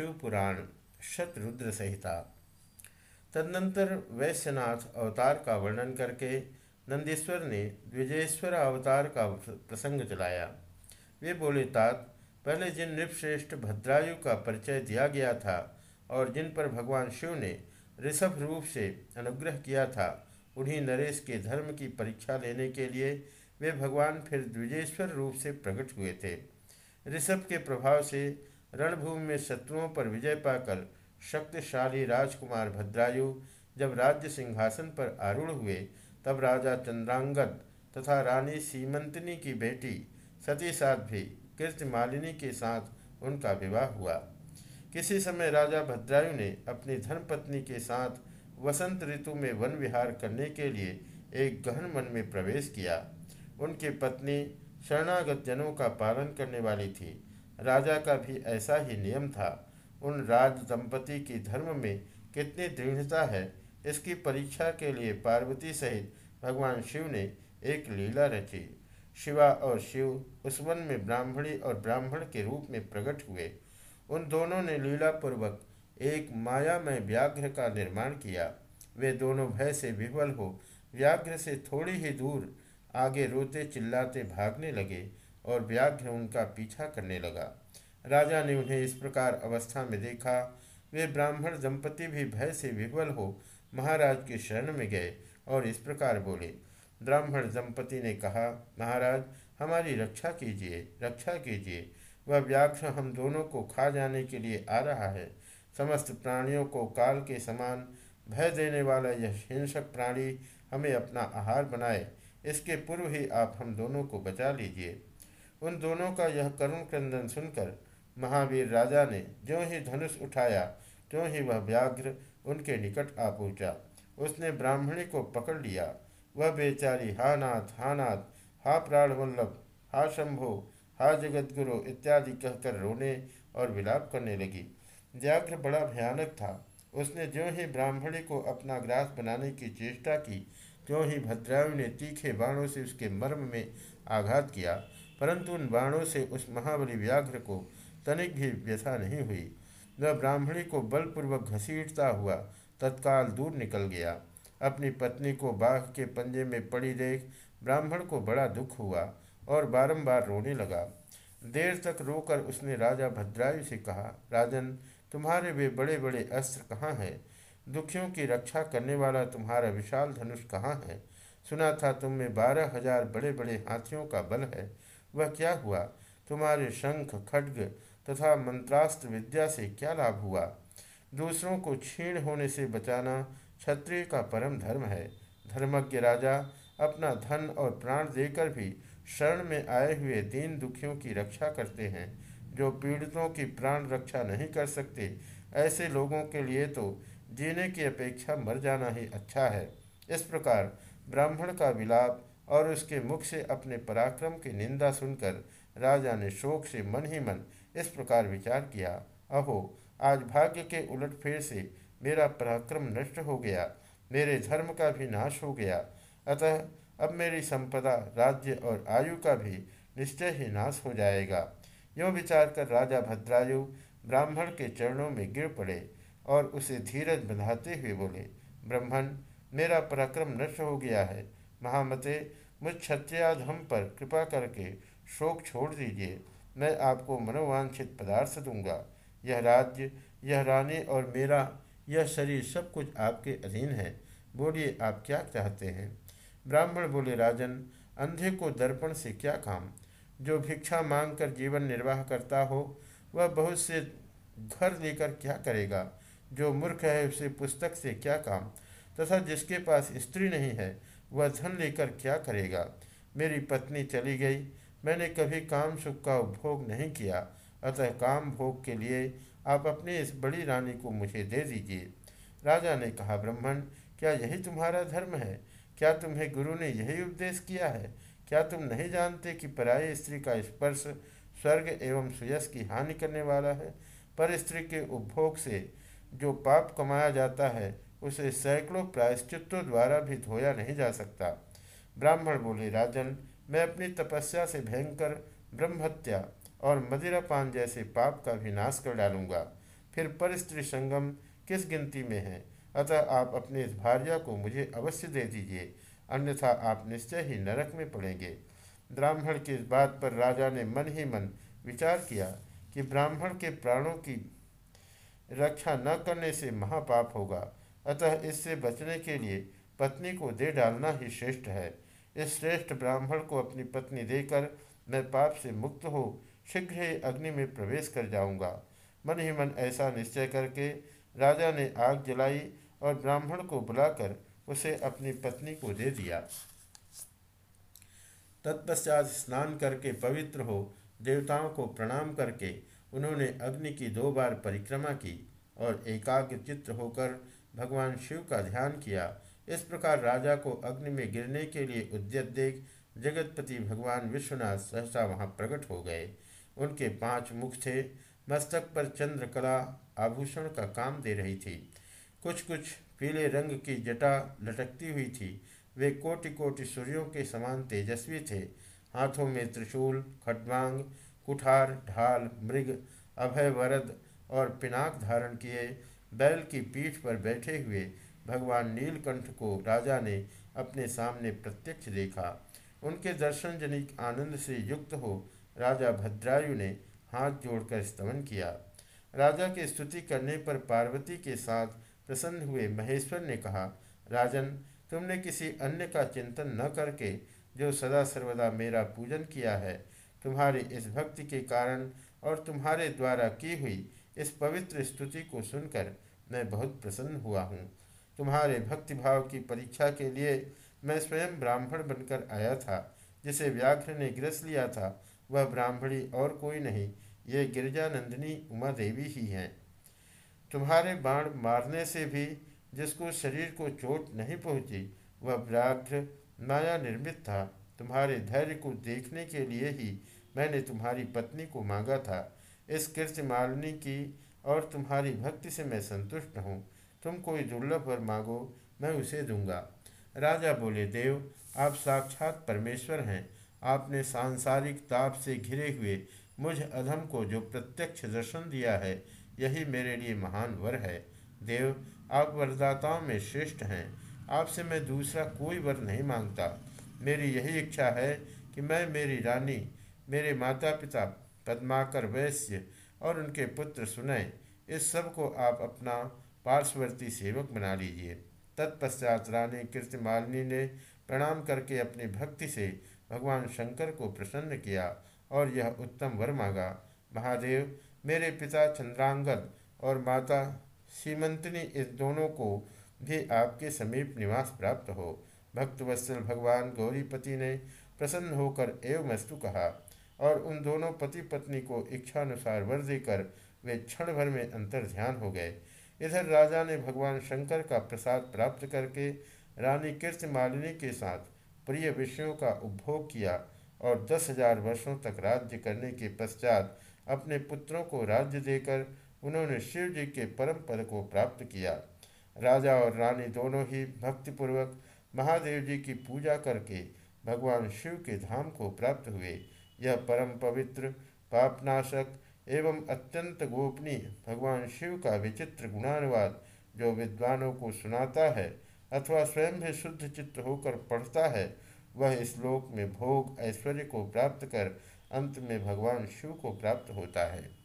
शिवपुराण शतरुद्र संहिता तदनंतर वैश्यनाथ अवतार का वर्णन करके नंदीश्वर ने द्विजेश्वर अवतार का प्रसंग चलाया वे बोले, तात, पहले जिन नृपश्रेष्ठ भद्रायु का परिचय दिया गया था और जिन पर भगवान शिव ने ऋषभ रूप से अनुग्रह किया था, उन्हीं नरेश के धर्म की परीक्षा लेने के लिए वे भगवान फिर द्विजेश्वर रूप से प्रकट हुए थे। ऋषभ के प्रभाव से रणभूमि में शत्रुओं पर विजय पाकर शक्तिशाली राजकुमार भद्रायु जब राज्य सिंहासन पर आरूढ़ हुए, तब राजा चंद्रांगद तथा रानी सीमंतनी की बेटी सती साध्वी कीर्तिमालिनी के साथ उनका विवाह हुआ। किसी समय राजा भद्रायु ने अपनी धर्मपत्नी के साथ वसंत ऋतु में वन विहार करने के लिए एक गहन मन में प्रवेश किया। उनकी पत्नी शरणागत जनों का पालन करने वाली थी। राजा का भी ऐसा ही नियम था। उन राज दंपति की धर्म में कितनी दृढ़ता है, इसकी परीक्षा के लिए पार्वती सहित भगवान शिव ने एक लीला रची। शिवा और शिव उस वन में ब्राह्मणी और ब्राह्मण के रूप में प्रकट हुए। उन दोनों ने लीला पूर्वक एक मायामय व्याघ्र का निर्माण किया। वे दोनों भय से विवल हो व्याघ्र से थोड़ी ही दूर आगे रोते चिल्लाते भागने लगे। और व्याघ्र उनका पीछा करने लगा। राजा ने उन्हें इस प्रकार अवस्था में देखा। वे ब्राह्मण दंपति भी भय से विवल हो महाराज के शरण में गए और इस प्रकार बोले, ब्राह्मण दंपति ने कहा, महाराज, हमारी रक्षा कीजिए रक्षा कीजिए। वह व्याघ्र हम दोनों को खा जाने के लिए आ रहा है। समस्त प्राणियों को काल के समान भय देने वाला यह हिंसक प्राणी हमें अपना आहार बनाए। इसके पूर्व ही आप हम दोनों को बचा लीजिए। उन दोनों का यह करुण क्रंदन सुनकर महावीर राजा ने ज्यों ही धनुष उठाया, त्यों ही वह व्याघ्र उनके निकट आ पहुँचा। उसने ब्राह्मणी को पकड़ लिया। वह बेचारी हा नाथ हा नाथ हा प्राण वल्लभ हा शंभो, हा जगत गुरु इत्यादि कहकर रोने और विलाप करने लगी। व्याघ्र बड़ा भयानक था। उसने ज्यों ही ब्राह्मणी को अपना ग्रास बनाने की चेष्टा की, त्यों ही भद्रायु ने तीखे बाणों से उसके मर्म में आघात किया। परंतु उन बाणों से उस महाबली व्याघ्र को तनिक भी व्यथा नहीं हुई। वह ब्राह्मणी को बलपूर्वक घसीटता हुआ, तत्काल दूर निकल गया। अपनी पत्नी को बाघ के पंजे में पड़ी देख ब्राह्मण को बड़ा दुख हुआ और बारंबार रोने लगा। देर तक रोकर उसने राजा भद्रायु से कहा, राजन, तुम्हारे वे बड़े बड़े अस्त्र कहाँ हैं? दुखियों की रक्षा करने वाला तुम्हारा विशाल धनुष कहाँ है? सुना था तुम में बारह हज़ार बड़े बड़े हाथियों का बल है। वह क्या हुआ? तुम्हारे शंख, खड्ग तथा मंत्रास्त्र विद्या से क्या लाभ हुआ? दूसरों को क्षीण होने से बचाना क्षत्रिय का परम धर्म है। धर्मज्ञ राजा अपना धन और प्राण देकर भी शरण में आए हुए दीन दुखियों की रक्षा करते हैं। जो पीड़ितों की प्राण रक्षा नहीं कर सकते, ऐसे लोगों के लिए तो जीने की अपेक्षा मर जाना ही अच्छा है। इस प्रकार ब्राह्मण का विलाप और उसके मुख से अपने पराक्रम की निंदा सुनकर राजा ने शोक से मन ही मन इस प्रकार विचार किया, अहो, आज भाग्य के उलटफेर से मेरा पराक्रम नष्ट हो गया, मेरे धर्म का भी नाश हो गया। अतः अब मेरी संपदा, राज्य और आयु का भी निश्चय ही नाश हो जाएगा। यों विचार कर राजा भद्रायु ब्राह्मण के चरणों में गिर पड़े और उसे धीरज बंधाते हुए बोले ब्राह्मण मेरा पराक्रम नष्ट हो गया है। महामते मुझ क्षत्रियाधम पर कृपा करके शोक छोड़ दीजिए। मैं आपको मनोवांछित पदार्थ दूँगा। यह राज्य, यह रानी और मेरा, यह शरीर सब कुछ आपके अधीन है। बोलिए, आप क्या चाहते हैं? ब्राह्मण बोले, राजन, अंधे को दर्पण से क्या काम? जो भिक्षा मांग कर जीवन निर्वाह करता हो, वह बहुत से घर लेकर क्या करेगा? जो मूर्ख है, उसे पुस्तक से क्या काम? तथा जिसके पास स्त्री नहीं है वह धन लेकर क्या करेगा? मेरी पत्नी चली गई। मैंने कभी काम सुख का उपभोग नहीं किया। अतः काम भोग के लिए आप अपनी इस बड़ी रानी को मुझे दे दीजिए। राजा ने कहा, ब्राह्मण, क्या यही तुम्हारा धर्म है? क्या तुम्हें गुरु ने यही उपदेश किया है? क्या तुम नहीं जानते कि पराय स्त्री का स्पर्श स्वर्ग एवं सुयस की हानि करने वाला है? पर स्त्री के उपभोग से जो पाप कमाया जाता है उसे सैकड़ों प्रायश्चित्तों द्वारा भी धोया नहीं जा सकता। ब्राह्मण बोले, राजन, मैं अपनी तपस्या से भयंकर ब्रह्महत्या और मदिरापान जैसे पाप का भी नाश कर डालूँगा। फिर पर स्त्री संगम किस गिनती में है? अतः आप अपनी इस भार्या को मुझे अवश्य दे दीजिए, अन्यथा आप निश्चय ही नरक में पड़ेंगे। ब्राह्मण की इस बात पर राजा ने मन ही मन विचार किया कि ब्राह्मण के प्राणों की रक्षा न करने से महापाप होगा। अतः इससे बचने के लिए पत्नी को दे डालना ही श्रेष्ठ है। इस श्रेष्ठ ब्राह्मण को अपनी पत्नी देकर मैं पाप से मुक्त हो शीघ्र ही अग्नि में प्रवेश कर जाऊँगा। मन ही मन ऐसा निश्चय करके राजा ने आग जलाई और ब्राह्मण को बुलाकर उसे अपनी पत्नी को दे दिया। तत्पश्चात स्नान करके पवित्र हो देवताओं को प्रणाम करके उन्होंने अग्नि की दो बार परिक्रमा की और एकाग्र चित्र होकर भगवान शिव का ध्यान किया। इस प्रकार राजा को अग्नि में गिरने के लिए उद्यत देख जगतपति भगवान विश्वनाथ सहसा वहाँ प्रकट हो गए। उनके पाँच मुख थे। मस्तक पर चंद्रकला आभूषण का काम दे रही थी। कुछ कुछ पीले रंग की जटा लटकती हुई थी। वे कोटि कोटि सूर्यों के समान तेजस्वी थे। हाथों में त्रिशूल खड्वांग कुठार, ढाल, मृग अभय वरद और पिनाक धारण किए। बैल की पीठ पर बैठे हुए भगवान नीलकंठ को राजा ने अपने सामने प्रत्यक्ष देखा। उनके दर्शन जनिक आनंद से युक्त हो राजा भद्रायु ने हाथ जोड़कर स्तमन किया। राजा के स्तुति करने पर पार्वती के साथ प्रसन्न हुए महेश्वर ने कहा, राजन, तुमने किसी अन्य का चिंतन न करके जो सदा सर्वदा मेरा पूजन किया है, तुम्हारी इस भक्ति के कारण और तुम्हारे द्वारा की हुई इस पवित्र स्तुति को सुनकर मैं बहुत प्रसन्न हुआ हूँ। तुम्हारे भक्तिभाव की परीक्षा के लिए मैं स्वयं ब्राह्मण बनकर आया था, जिसे व्याघ्र ने गिरस लिया था। वह ब्राह्मणी और कोई नहीं, ये गिरजानंदिनी उमा देवी ही हैं। तुम्हारे बाण मारने से भी जिसको शरीर को चोट नहीं पहुँची, वह व्याघ्र माया निर्मित था। तुम्हारे धैर्य को देखने के लिए ही मैंने तुम्हारी पत्नी को मांगा था। इस कृत्य मालिनी की और तुम्हारी भक्ति से मैं संतुष्ट हूँ। तुम कोई दुर्लभ वर मांगो, मैं उसे दूँगा। राजा बोले, देव, आप साक्षात परमेश्वर हैं। आपने सांसारिक ताप से घिरे हुए मुझ अधम को जो प्रत्यक्ष दर्शन दिया है, यही मेरे लिए महान वर है। देव, आप वरदाताओं में श्रेष्ठ हैं। आपसे मैं दूसरा कोई वर नहीं माँगता। मेरी यही इच्छा है कि मैं मेरी रानी, मेरे माता पिता पद्माकर वैश्य और उनके पुत्र सुनय। इस सबको आप अपना पार्श्ववर्ती सेवक बना लीजिए। तत्पश्चात रानी कीर्तिमालिनी ने प्रणाम करके अपनी भक्ति से भगवान शंकर को प्रसन्न किया और यह उत्तम वर मांगा। महादेव, मेरे पिता चंद्रांगद और माता सीमंतनी इस दोनों को भी आपके समीप निवास प्राप्त हो। भक्तवत्सल भगवान गौरीपति ने प्रसन्न होकर एवमस्तु कहा। और उन दोनों पति पत्नी को इच्छानुसार वर देकर वे क्षण भर में अंतर ध्यान हो गए। इधर राजा ने भगवान शंकर का प्रसाद प्राप्त करके रानी कीर्ति मालिनी के साथ प्रिय विषयों का उपभोग किया और दस हज़ार वर्षों तक राज्य करने के पश्चात अपने पुत्रों को राज्य देकर उन्होंने शिव जी के परम पद को प्राप्त किया। राजा और रानी दोनों ही भक्तिपूर्वक महादेव जी की पूजा करके भगवान शिव के धाम को प्राप्त हुए। यह परम पवित्र, पापनाशक एवं अत्यंत गोपनीय भगवान शिव का विचित्र गुणानुवाद जो विद्वानों को सुनाता है अथवा स्वयं भी शुद्ध चित्त होकर पढ़ता है, वह श्लोक लोक में भोग ऐश्वर्य को प्राप्त कर अंत में भगवान शिव को प्राप्त होता है।